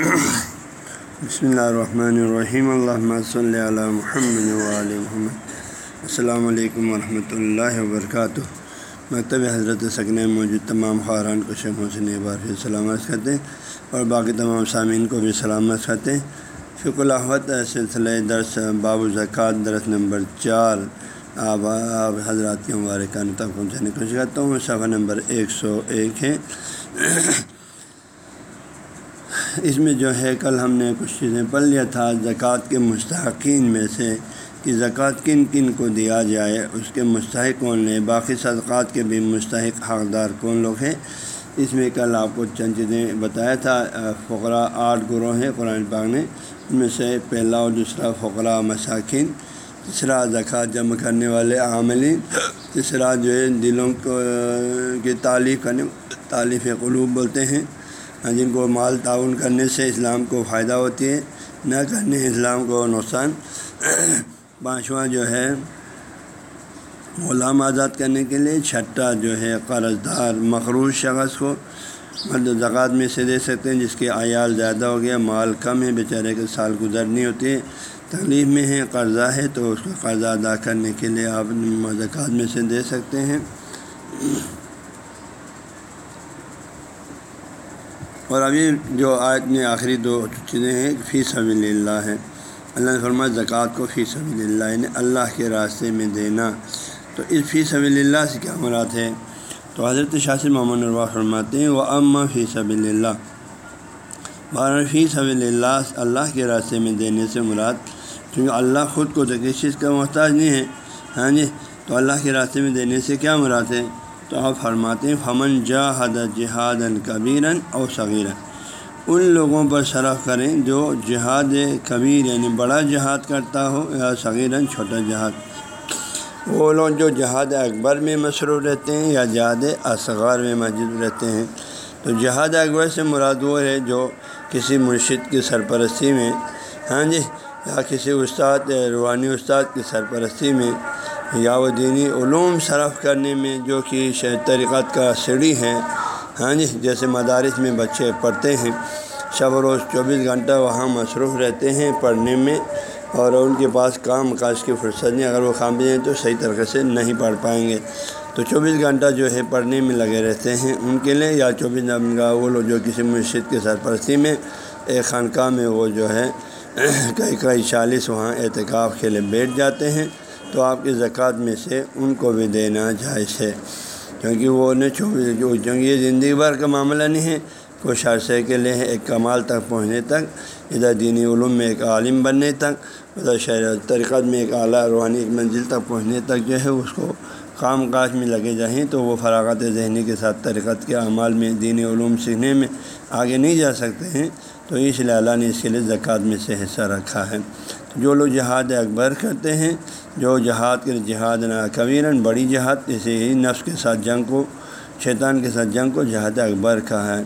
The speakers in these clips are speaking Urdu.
بسم اللہ الرحمن الرحیم اللہ صلی علی محمد علیہ محمد السلام علیکم ورحمۃ اللہ وبرکاتہ مکتب حضرت سکن موجود تمام خاران کو شیخ حسین بار پھر سلامت کرتے ہیں اور باقی تمام سامعین کو بھی سلامت کرتے ہیں. شکر الحمد سلسلہ درس باب زکوٰۃ درس نمبر چار. آپ آپ حضرات کے مبارکان تک پہنچانے کی کوشش کرتا ہوں. صفحہ نمبر ایک سو ایک ہے۔ اس میں جو ہے، کل ہم نے کچھ چیزیں پڑھ لیا تھا، زکوٰۃ کے مستحقین میں سے کہ زکوٰۃ کن کن کو دیا جائے، اس کے مستحق کون لیں باقی صدقات کے بھی مستحق حقدار کون لوگ ہیں؟ اس میں کل آپ کو چند چیزیں بتایا تھا۔ فقرا آٹھ گروہ ہیں، قرآن پاک نے ان میں سے پہلا اور دوسرا فقرا مساکین، تیسرا زکوٰۃ جمع کرنے والے عاملین، تیسرا جو ہے، دلوں کو، کی تعلیف کرنے، تعلیف قلوب بولتے ہیں۔ ہاں جی، جن کو مال تعاون کرنے سے اسلام کو فائدہ ہوتی ہے، نہ کرنے اسلام کو نقصان۔ پانچواں جو ہے، غلام آزاد کرنے کے لیے چھٹا جو ہے قرض دار مقروض شخص کو مرد زکوٰۃ میں سے دے سکتے ہیں، جس کے عیال زیادہ ہو گیا، مال کم ہے، بیچارے کے سال گزرنی ہوتی ہے تکلیف میں ہے، قرضہ ہے، تو اس کو قرضہ ادا کرنے کے لیے آپ زکوٰۃ میں سے دے سکتے ہیں۔ اور ابھی جو آیت میں آخری دو چیزیں ہیں، فی سبیل اللہ ہے اللہ نے فرمایا، زکوٰۃ کو فی سبیل اللہ یعنی اللہ کے راستے میں دینا۔ تو اس فی سبیل اللہ سے کیا مراد ہے؟ تو حضرت شاثر محمد الروا فرماتے ہیں وہ اماں فی سبیل اللہ بارہ فی سبیل اللہ اللہ کے راستے میں دینے سے مراد کیونکہ اللہ خود کو تو کسی چیز کا محتاج نہیں ہے۔ ہاں جی تو اللہ کے راستے میں دینے سے کیا مراد ہے؟ تو آپ فرماتے ہیں، فمن جہاد جہاد کبیرن اور صغیرن ان لوگوں پر شرف کریں جو جہاد کبیر یعنی بڑا جہاد کرتا ہو یا صغیرن چھوٹا جہاد۔ وہ لوگ جو جہاد اکبر میں مصروف رہتے ہیں یا جہاد اصغر میں مسجد رہتے ہیں۔ تو جہاد اکبر سے مراد وہ ہے جو کسی مرشد کی سرپرستی میں ہاں جی یا کسی استاد روحانی استاد کی سرپرستی میں یا وہ دینی علوم صرف کرنے میں جو کہ طریقت کا سیڑھی ہے ہاں جی جیسے مدارس میں بچے پڑھتے ہیں، شب و روز چوبیس گھنٹہ وہاں مصروف رہتے ہیں پڑھنے میں اور ان کے پاس کام کاج کی فرصت نہیں، اگر وہ کام ہیں تو صحیح طریقے سے نہیں پڑھ پائیں گے۔ تو چوبیس گھنٹہ جو ہے پڑھنے میں لگے رہتے ہیں ان کے لیے، یا چوبیس گھنٹہ وہ لوگ جو کسی مرشد کے سرپرستی میں ایک خانقاہ میں وہ جو ہے کئی کئی چالیس وہاں اعتکاف کے لیے بیٹھ جاتے ہیں۔ تو آپ کی زکوٰۃ میں سے ان کو بھی دینا جائز ہے۔ کیونکہ وہ نے چوبیس کیونکہ یہ زندگی بھر کا معاملہ نہیں ہے، کچھ عرصے کے لیے ایک کمال تک پہنچنے تک، ادھر دینی علوم میں ایک عالم بننے تک، ادھر شہر طریقت میں ایک اعلیٰ روحانی ایک منزل تک پہنچنے تک جو ہے، اس کو کام کاج میں لگے جائیں تو وہ فراغت ذہنی کے ساتھ طریقت کے اعمال میں، دینی علوم سیکھنے میں آگے نہیں جا سکتے ہیں۔ تو اس لیے اللہ نے اس کے لیے زکوٰۃ میں سے حصہ رکھا ہے۔ جو لوگ جہاد اکبر کرتے ہیں، جو جہاد کے جہاد نا کبیرن بڑی جہاد جیسے ہی نفس کے ساتھ جنگ کو، شیطان کے ساتھ جنگ کو جہاد اکبر کا ہے۔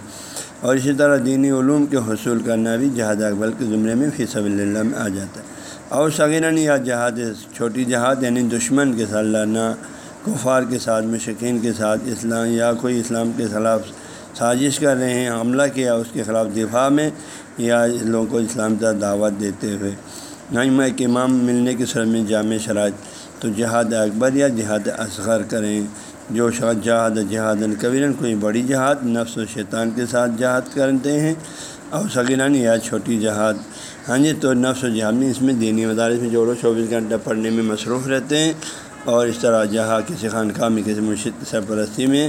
اور اسی طرح دینی علوم کے حصول کرنا بھی جہاد اکبر کے زمرے میں فی اللہ میں آ جاتا ہے۔ اور صغیرن یا جہاد، چھوٹی جہاد یعنی دشمن کے ساتھ لڑنا، کفار کے ساتھ مشکین کے ساتھ اسلام یا کوئی اسلام کے خلاف سازش کر رہے ہیں، حملہ کیا اس کے خلاف دفاع میں، یا لوگوں کو اسلام کا دعوت دیتے ہوئے۔ نہ ایک امام ملنے کی صورت میں جامع شرائط تو جہاد اکبر یا جہاد اصغر کریں۔ جو شخص جہاد جہاد القبیر کوئی بڑی جہاد، نفس و شیطان کے ساتھ جہاد کرتے ہیں اور سگیران یا چھوٹی جہاد۔ ہاں جی تو نفس و جہاد میں اس میں دینی مدارس میں جوڑو، چوبیس گھنٹہ پڑھنے میں مصروف رہتے ہیں اور اس طرح جہاں کسی خانقاہ میں، کسی مرشد سرپرستی میں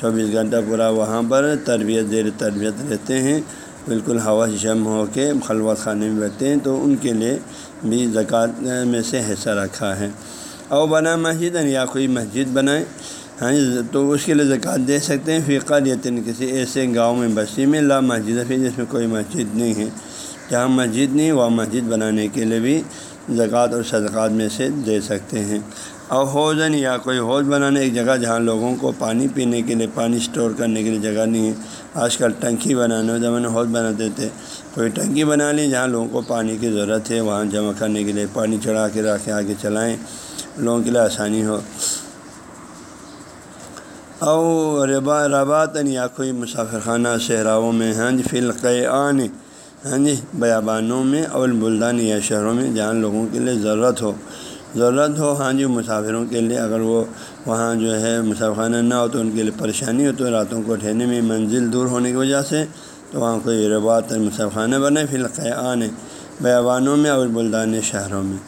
چوبیس گھنٹہ پورا وہاں پر تربیت زیر تربیت رہتے ہیں۔ بالکل ہوا شم ہو کے خلوت خانے میں بیٹھتے ہیں تو ان کے لیے بھی زکوٰۃ میں سے حصہ رکھا ہے۔ او بنا مسجد یا کوئی مسجد بنائیں ہاں تو اس کے لیے زکوٰۃ دے سکتے ہیں۔ فقہ یتن کسی ایسے گاؤں میں بستی میں لا مسجد ہے جس میں کوئی مسجد نہیں ہے۔ جہاں مسجد نہیں، وہاں مسجد بنانے کے لیے بھی زکوٰۃ اور صدقات میں سے دے سکتے ہیں۔ اور حوضن یا کوئی حوض بنانے ایک جگہ جہاں لوگوں کو پانی پینے کے لیے، پانی اسٹور کرنے کے لیے جگہ نہیں ہے۔ آج کل ٹنکی بنانے زمانے حوض بناتے تھے کوئی ٹنکی بنا لی جہاں لوگوں کو پانی کی ضرورت ہے، وہاں جمع کرنے کے لیے پانی چڑھا کے رکھے آگے چلائیں، لوگوں کے لیے آسانی ہو۔ اور ربا رباتن یا کوئی مسافر خانہ صحراؤں میں، ہنج فلقان ہاں جی بیابانوں میں اور بلدان یا شہروں میں جہاں لوگوں کے لیے ضرورت ہو۔ ضرورت ہو ہاں جی مسافروں کے لیے اگر وہ وہاں جو ہے مسافرخانہ نہ ہو تو ان کے لیے پریشانی ہو تو راتوں کو ٹھہرنے میں منزل دور ہونے کی وجہ سے تو وہاں کوئی روات مسافرخانہ بنے، فی القیان بیابانوں میں اور بلدان شہروں میں۔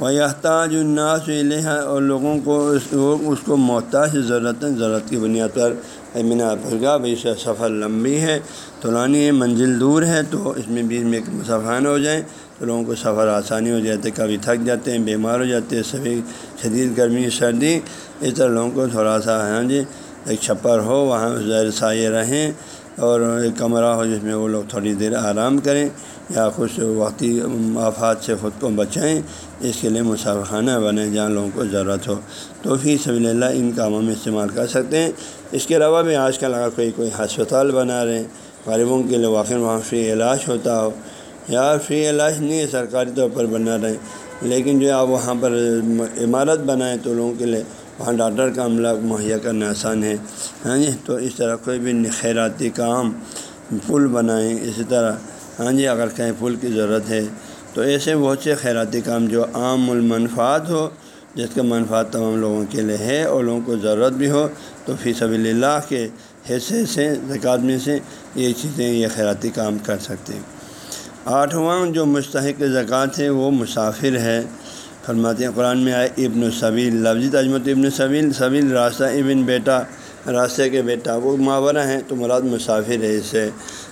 وہ احتاج الناس الہ اور لوگوں کو اس کو اس کو محتاج ضرورت ضرورت کی بنیاد پر۔ مینا گا بھائی سفر لمبی ہے، طولانی ہے، منزل دور ہے تو اس میں بیچ میں ایک مسافرخانہ ہو جائیں۔ تو لوگوں کو سفر آسانی ہو جاتے کبھی تھک جاتے ہیں، بیمار ہو جاتے ہیں، سبھی شدید گرمی، سردی، اس طرح لوگوں کو تھوڑا سا ہاں جی ایک چھپر ہو، وہاں زیر سائے رہیں اور ایک کمرہ ہو جس میں وہ لوگ تھوڑی دیر آرام کریں یا کچھ وقتی آفات سے خود کو بچائیں، اس کے لیے مسافرخانہ بنے جہاں لوگوں کو ضرورت ہو۔ تو فی سبیل اللہ ان کاموں میں استعمال کر سکتے ہیں۔ اس کے علاوہ بھی آج کل اگر کوئی کوئی ہسپتال بنا رہے ہیں، غریبوں کے لیے واقع وہاں فری علاج ہوتا ہو یا فری علاج نہیں ہے، سرکاری طور پر بنا رہے۔ لیکن جو آپ وہاں پر عمارت بنائیں تو لوگوں کے لیے وہاں ڈاکٹر کا عملہ مہیا کرنا آسان ہے۔ ہاں جی تو اس طرح کوئی بھی خیراتی کام پل بنائیں، اسی طرح۔ ہاں جی اگر کہیں پل کی ضرورت ہے، تو ایسے بہت سے خیراتی کام جو عام المنفات ہو، جس کا منفعت تمام لوگوں کے لیے ہے اور لوگوں کو ضرورت بھی ہو، تو فی سبیل اللہ کے حصے سے زکوٰۃ میں سے یہ چیزیں، یہ خیراتی کام کر سکتے ہیں۔ آٹھواں جو مستحق زکوٰۃ ہے وہ مسافر ہے فرماتے ہیں قرآن میں آئے، ابن الصویل لفظی تجمت ابن صویل صویل راستہ ابن بیٹا راستے کے بیٹا، وہ ماورہ ہیں تو مراد مسافر ہے اس سے۔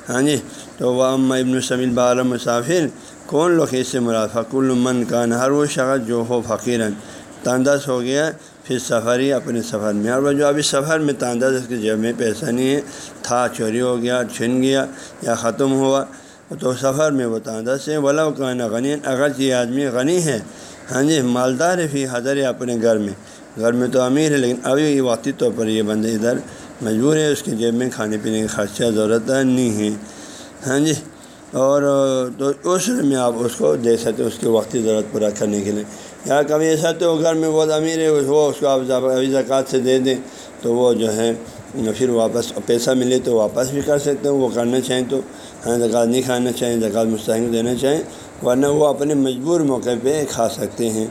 ہاں جی تو وہ ابن الصویل بارہ مسافر، کون لوگ اس سے مراد؟ فقل من کان، ہر وہ شخص جو ہو فقیرن تانداز ہو گیا، پھر سفر ہی اپنے سفر میں۔ اور جو ابھی سفر میں تانداز اس کی جیب میں پیسہ نہیں ہے، تھا، چوری ہو گیا، چھن گیا یا ختم ہوا۔ تو سفر میں وہ سے ولا کہنا غنی اگر یہ آدمی غنی ہے ہاں جی مالدار ہے فی حضر ہے اپنے گھر میں۔ گھر میں تو امیر ہے، لیکن ابھی وقتی طور پر یہ بندے ادھر مجبور ہے اس کی جیب میں کھانے پینے کا خرچہ ضرورت نہیں ہے۔ ہاں جی اور تو اس میں آپ اس کو دے سکتے اس کی وقتی ضرورت پورا کرنے کے لیے۔ یا کبھی ایسا تو گھر میں بہت امیر ہے، وہ اس کو آپ ابھی زکوٰۃ سے دے دیں، تو وہ جو ہے، پھر واپس پیسہ ملے تو واپس بھی کر سکتے ہیں، وہ کرنا چاہیں تو۔ ہاں زکوٰۃ نہیں کھانا چاہیں زکوٰۃ مستحق دینا چاہیں ورنہ وہ اپنے مجبور موقع پہ کھا سکتے ہیں۔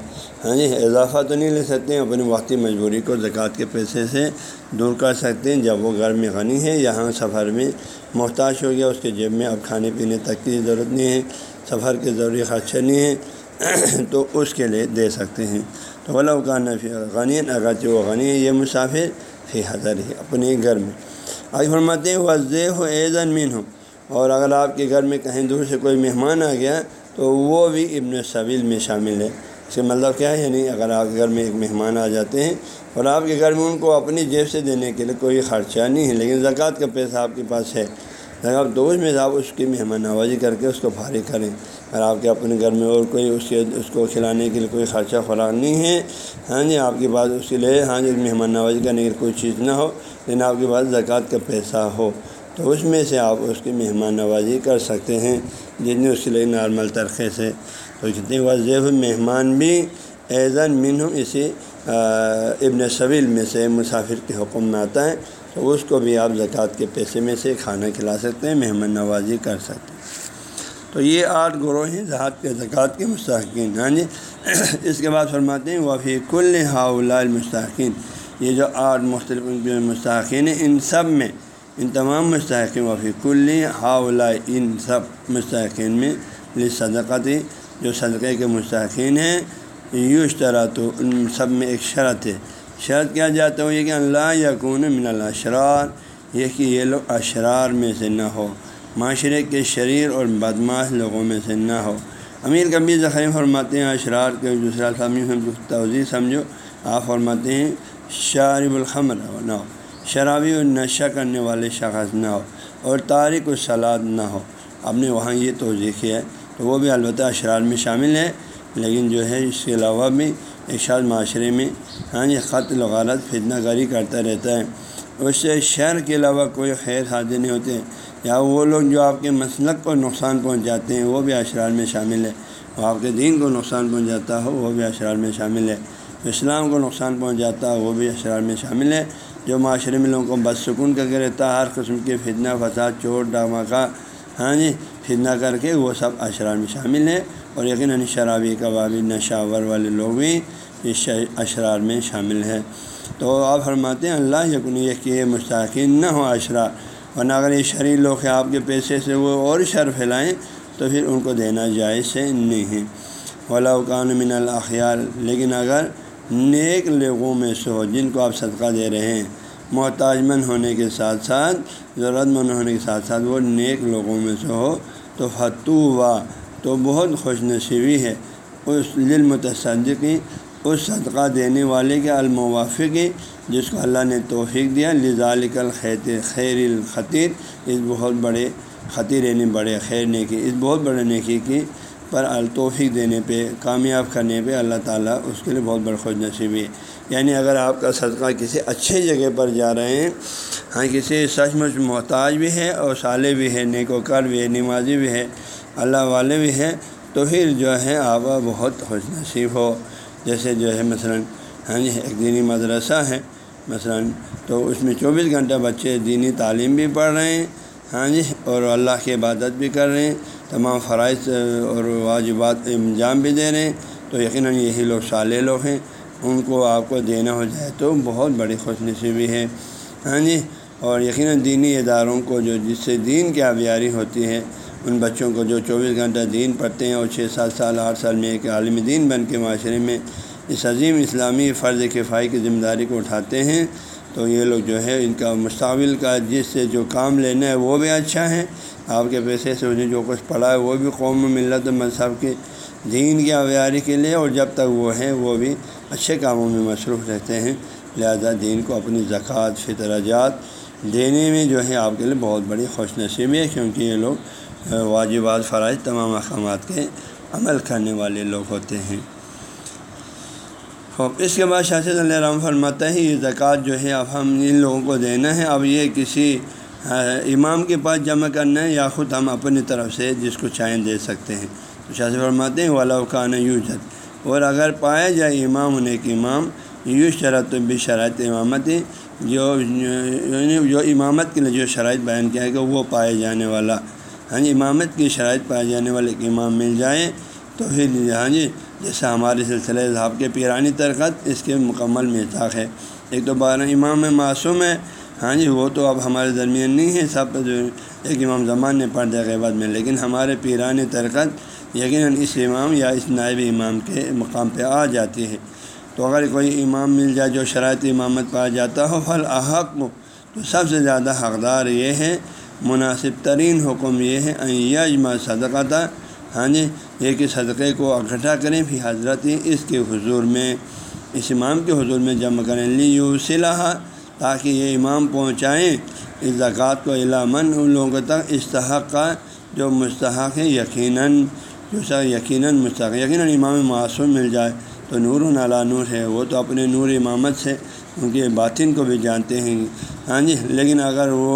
ہاں جی اضافہ تو نہیں لے سکتے ہیں اپنی وقتی مجبوری کو زکوٰۃ کے پیسے سے دور کر سکتے ہیں۔ جب وہ گھر میں غنی ہے یہاں سفر میں محتاج ہو گیا، اس کے جیب میں اب کھانے پینے تک کی ضرورت نہیں ہے، سفر کے ضروری خرچہ نہیں ہے، تو اس کے لیے دے سکتے ہیں۔ تو غلط کا نفی غنی اگرچہ وہ غنی ہے یہ مسافر فی حضر ہے اپنے گھر میں۔ آج فرماتے ہیں وضع ہو ایزن مین ہو اور اگر آپ کے گھر میں کہیں دور سے کوئی مہمان آ گیا تو وہ بھی ابن صویل میں شامل ہے۔ اس کا مطلب کیا ہے؟ یعنی اگر آپ کے گھر میں ایک مہمان آ جاتے ہیں اور آپ کے گھر میں ان کو اپنی جیب سے دینے کے لیے کوئی خرچہ نہیں ہے، لیکن زکوٰۃ کا پیسہ آپ کے پاس ہے زکوٰۃ دو میں آپ اس کی مہمان نوازی کر کے اس کو فارغ کریں، اگر آپ کے اپنے گھر میں اور کوئی اس کے، اس کو کھلانے کے لیے کوئی خرچہ خوراک نہیں ہے ہاں جی آپ کے پاس اس کے لیے ہاں جی مہمان نوازی کرنے کے لیے کوئی چیز نہ ہو، لیکن آپ کے پاس زکوٰۃ کا پیسہ ہو۔ تو اس میں سے آپ اس کی مہمان نوازی کر سکتے ہیں جتنے اس کے لیے نارمل طرقے سے۔ تو کتنے واضح مہمان بھی ایزن من ہوں اسی ابن صویل میں سے مسافر کے حکم میں آتا ہے۔ تو اس کو بھی آپ زکوٰۃ کے پیسے میں سے کھانا کھلا سکتے ہیں، مہمان نوازی کر سکتے ہیں۔ تو یہ آٹھ گروہ ہیں زہاد کے، زکوٰۃ کے مستحقین۔ ہاں جی؟ اس کے بعد فرماتے ہیں، وفی کل ہاؤ مستحقین یہ جو آٹھ مختلف مستحقین ہیں، ان سب میں ان تمام مستحقین وفی کل ہاؤ ان سب مستحقین میں صدقاتی جو صدقے کے مستحقین ہیں یوں طرح تو ان سب میں ایک شرط ہے۔ شرط کیا جاتا ہو یہ کہ اللہ یقون من الاشرار، یہ کہ یہ لوگ اشرار میں سے نہ ہو، معاشرے کے شریر اور بدماش لوگوں میں سے نہ ہو۔ امیر کبھی ذخیر فرماتے ہیں، اشرار کے دوسرا سمجھو توضیع سمجھو، آپ فرماتے ہیں، شارب الخمر، نہ ہو۔ شرابی اور نشہ کرنے والے شخص نہ ہو اور تارک و سلاد نہ ہو۔ آپ نے وہاں یہ توضیع کیا ہے تو وہ بھی البتہ اشرار میں شامل ہے لیکن جو ہے اس کے علاوہ بھی ایک شاد معاشرے میں ہاں جی یہ قتل غالت فتنہ گاری کرتا رہتا ہے۔ اس سے شہر کے علاوہ کوئی خیر حاضر نہیں ہوتے۔ یا وہ لوگ جو آپ کے مسلک کو نقصان پہنچاتے ہیں، وہ بھی اشرار میں شامل ہے وہ آپ کے دین کو نقصان پہنچاتا ہو، وہ بھی اشرار میں شامل ہے اسلام کو نقصان پہنچاتا ہو، وہ بھی اشرار میں شامل ہے جو معاشرے میں لوگوں کو بدسکون کر کے رہتا ہے، ہر قسم کے فتنہ، فساد چوٹ ڈامہ کا ہاں جی فتنہ کر کے وہ سب اشرار میں شامل ہیں۔ اور یقیناً شرابی کبابی، نشاور والے لوگ بھی اس اشرار میں شامل ہیں۔ تو آپ فرماتے ہیں، اللہ یقین یہ کہ مستحقین نہ ہو اشرار، ورنہ اگر یہ شریر لوگ ہیں، آپ کے پیسے سے وہ اور شر پھیلائیں تو پھر ان کو دینا جائز سے نہیں۔ ہے ولاقان من الاخیار لیکن اگر نیک لوگوں میں سے ہو، جن کو آپ صدقہ دے رہے ہیں۔ محتاج مند ہونے کے ساتھ ساتھ، ضرورت مند ہونے کے ساتھ ساتھ وہ نیک لوگوں میں سے ہو۔ تو فتو وا تو بہت خوش نصیبی ہے۔ اس للمتصدقی اس صدقہ دینے والے کے الموافقی جس کو اللہ نے توفیق دیا۔ لذالک الخیت خیر الخطیر۔ اس بہت بڑے خطیر یعنی بڑے خیر نیکی، اس بہت بڑے نیکی کی پر التوفیق دینے پہ، کامیاب کرنے پہ اللہ تعالیٰ اس کے لیے بہت بڑا خوش نصیبی ہے۔ یعنی اگر آپ کا صدقہ کسی اچھے جگہ پر جا رہے ہیں ہاں کسی سچ مچ محتاج بھی ہے اور صالح بھی ہے نیک و کر بھی ہے نمازی بھی ہے اللہ والے بھی ہیں، تو پھر جو ہے آپ بہت خوش نصیب ہو۔ جیسے جو ہے مثلاً ہاں جی ایک دینی مدرسہ ہے، مثلا، تو اس میں چوبیس گھنٹہ بچے دینی تعلیم بھی پڑھ رہے ہیں ہاں جی اور اللہ کی عبادت بھی کر رہے ہیں۔ تمام فرائض اور واجبات انجام بھی دے رہے ہیں۔ تو یقیناً یہی لوگ صالح لوگ ہیں۔ ان کو آپ کو دینا ہو جائے تو بہت بڑی خوش نصیبی ہے۔ ہاں جی؟ اور یقیناً دینی اداروں کو جو جس سے دین کی آبیاری ہوتی ہے، ان بچوں کو جو چوبیس گھنٹہ دین پڑھتے ہیں اور چھ سات سال، آٹھ سال میں ایک عالم دین بن کے معاشرے میں اس عظیم اسلامی فرض کفائی کی ذمہ داری کو اٹھاتے ہیں، تو یہ لوگ جو ہے، ان کا مستقبل کا جس سے جو کام لینا ہے، وہ بھی اچھا ہے۔ آپ کے پیسے سے انہیں جو کچھ پڑھا ہے وہ بھی قوم ملت مذہب کے دین کی آویاری کے لیے اور جب تک وہ ہیں وہ بھی اچھے کاموں میں مصروف رہتے ہیں۔ لہذا دین کو اپنی زکوٰۃ، فطرجات دینے میں جو ہے آپ کے لیے بہت بڑی خوش نصیبی ہے، کیونکہ یہ لوگ واجبات، فرائض، تمام احکامات کے عمل کرنے والے لوگ ہوتے ہیں۔ اس کے بعد شاست علیہ رحم فرماتا ہے یہ زکوٰۃ جو ہے اب ہم ان لوگوں کو دینا ہے۔ اب یہ کسی امام کے پاس جمع کرنا ہے یا خود ہم اپنی طرف سے جس کو چاہیں دے سکتے ہیں۔ تو شاست فرماتے ہیں والا کان یوجد۔ اور اگر پایا جائے امام ہونے کے امام یو شرط بھی شرائط امامت، جو یعنی جو امامت کے لیے جو شرائط بیان کیا ہے کہ وہ پائے جانے والا۔ ہاں جی امامت کی شرائط پائے جانے والے ایک امام مل جائے، تو پھر ہاں جی جیسے ہمارے سلسلے صاحب کے پیرانی ترکت اس کے مکمل میتاق ہے۔ ایک تو بارہ امام معصوم ہے ہاں جی وہ تو اب ہمارے درمیان نہیں ہے، سب جو ایک امام زمان نے پڑھ دیا بعد میں، لیکن ہمارے پیرانی ترکت یقیناً اس امام یا اس نائب امام کے مقام پہ آ جاتی ہے۔ تو اگر کوئی امام مل جائے جو شرائط امامت پایا جاتا ہو پھل احق تو سب سے زیادہ حقدار یہ ہے، مناسب ترین حکم یہ ہے یجما صدقہ تھا ہاں جی یہ کہ صدقے کو اکٹھا کریں پھر حضرت اس کے حضور میں، اس امام کے حضور میں جمع کریں۔ لی یو صلاح تاکہ یہ امام پہنچائیں۔ اس زکوٰۃ کو علامن ان لوگوں تک استحق کا جو مستحق ہے یقیناً، جو سر یقیناً مستحق یقیناً امام معصوم مل جائے تو نور نالا نور ہے۔ وہ تو اپنے نور امامت سے ان کے باطن کو بھی جانتے ہیں۔ ہاں جی لیکن اگر وہ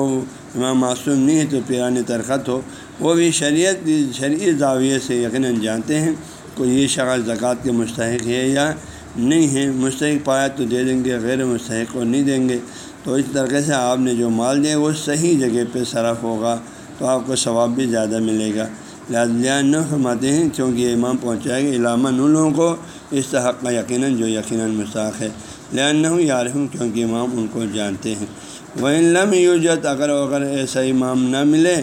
امام معصوم نہیں ہے تو پیرانی ترخت ہو۔ وہ بھی شریعت شرعی زاویے سے یقیناً جانتے ہیں کوئی یہ شخص زکوٰۃ کے مستحق ہے یا نہیں ہے، مستحق پایا تو دے دیں گے، غیر مستحق کو نہیں دیں گے۔ تو اس طریقے سے آپ نے جو مال دیا، وہ صحیح جگہ پہ صرف ہوگا۔ تو آپ کو ثواب بھی زیادہ ملے گا۔ لہٰذا نہ فرماتے ہیں کیونکہ یہ امام پہنچائے گا علامہ ان لوگوں کو اس طحق کا یقیناً جو یقیناً مستحق ہے۔ لہٰذا ہوں یار ہوں کیونکہ امام ان کو جانتے ہیں۔ وہ علم یوجت اگر اگر ایسا امام نہ ملے،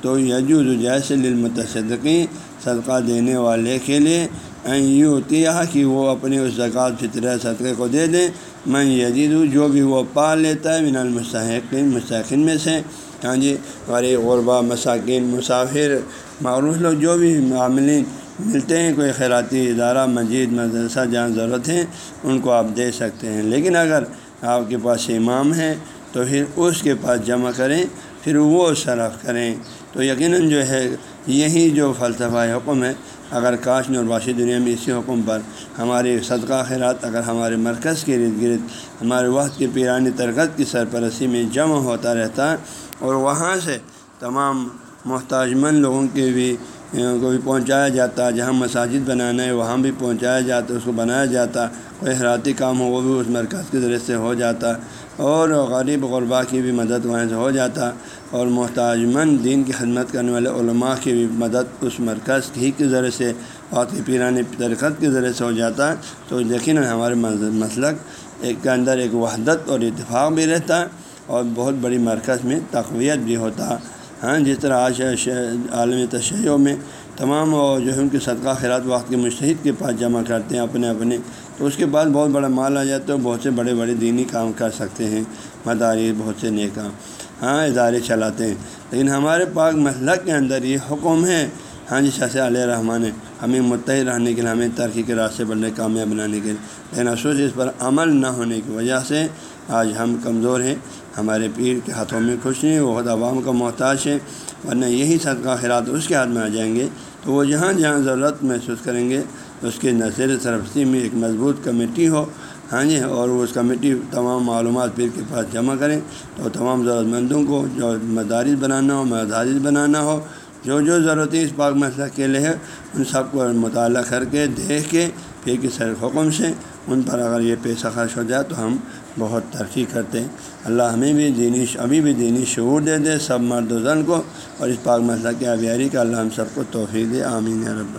تو یجوز جیسے للمتصدقین صدقہ دینے والے کے لیے یوں ہوتی ہے کہ وہ اپنے اس زکوٰۃ فطر صدقے کو دے دیں۔ میں یزید جو بھی وہ پا لیتا ہے، من المستحقین، مستحقین میں سے۔ ہاں جی غریب، غربا، مساکین، مسافر، معروف لوگ، جو بھی معاملین ملتے ہیں، کوئی خیراتی ادارہ، مسجد، مدرسہ، جہاں ضرورت ہے، ان کو آپ دے سکتے ہیں۔ لیکن اگر آپ کے پاس امام ہے، تو پھر اس کے پاس جمع کریں، پھر وہ صرف کریں۔ تو یقیناً جو ہے، یہی جو فلسفہ حکم ہے اگر کاش اور باشی دنیا میں اسی حکم پر ہمارے صدقہ خیرات اگر ہمارے مرکز کے ارد گرد ہمارے وقت کے پیرانی ترکت کی سرپرستی میں جمع ہوتا رہتا اور وہاں سے تمام محتاج مند لوگوں کے بھی یعنی کو بھی پہنچایا جاتا، جہاں مساجد بنانا ہے، وہاں بھی پہنچایا جاتا، اس کو بنایا جاتا، کوئی حراتی کام ہو، وہ بھی اس مرکز کے ذریعے سے ہو جاتا۔ اور غریب غربا کی بھی مدد وہاں سے ہو جاتا۔ اور محتاج مند دین کی خدمت کرنے والے علماء کی بھی مدد اس مرکز ہی کے ذریعے سے بہت کی پیرانی ترکت کے ذریعے سے ہو جاتا۔ تو یقیناً ہمارے مسلک ایک کے اندر ایک وحدت اور اتفاق بھی رہتا، اور بہت بڑی مرکز میں تقویت بھی ہوتا۔ ہاں جس طرح آج عالمی تشہیروں میں تمام جو ہے، ان کے صدقہ، خیرات وقت کے مشتحد کے پاس جمع کرتے ہیں اپنے اپنے۔ تو اس کے بعد بہت بڑا مال آ جاتا ہے بہت سے بڑے بڑے دینی کام کر سکتے ہیں۔ مداری بہت سے نیک کام۔ ہاں ادارے چلاتے ہیں۔ لیکن ہمارے پاک مسلک کے اندر یہ حکم ہے۔ ہاں جی شاہ علیہ رحمٰن نے ہمیں متحد رہنے کے لیے، ہمیں ترقی کے راستے بڑھنے کامیاب بنانے کے لیے۔ لیکن افسوس، اس پر عمل نہ ہونے کی وجہ سے آج ہم کمزور ہیں۔ ہمارے پیر کے ہاتھوں میں خوش نہیں وہ خود عوام کا محتاج ہے ورنہ یہی صدقہ خیرات اس کے ہاتھ میں آ جائیں گے تو وہ جہاں جہاں ضرورت محسوس کریں گے، اس کے نظر سرپستی میں ایک مضبوط کمیٹی ہو۔ ہاں جی اور وہ اس کمیٹی تمام معلومات پیر کے پاس جمع کریں تو تمام ضرورت مندوں کو جو مدارس بنانا ہو، مدارس بنانا ہو، جو جو ضرورتیں اس پاک مسئلہ کے لیے ہے ان سب کو مطالعہ کر کے، دیکھ کے پھر کے سر حکم سے ان پر اگر یہ پیسہ خرچ ہو جائے تو ہم بہت ترقی کرتے ہیں۔ اللہ ہمیں بھی دینی ابھی بھی دینی شعور دے دے، سب مرد و زن کو اور اس پاک مسئلہ کے ابیاری کا اللہ ہم سب کو توفیق دے، آمین رب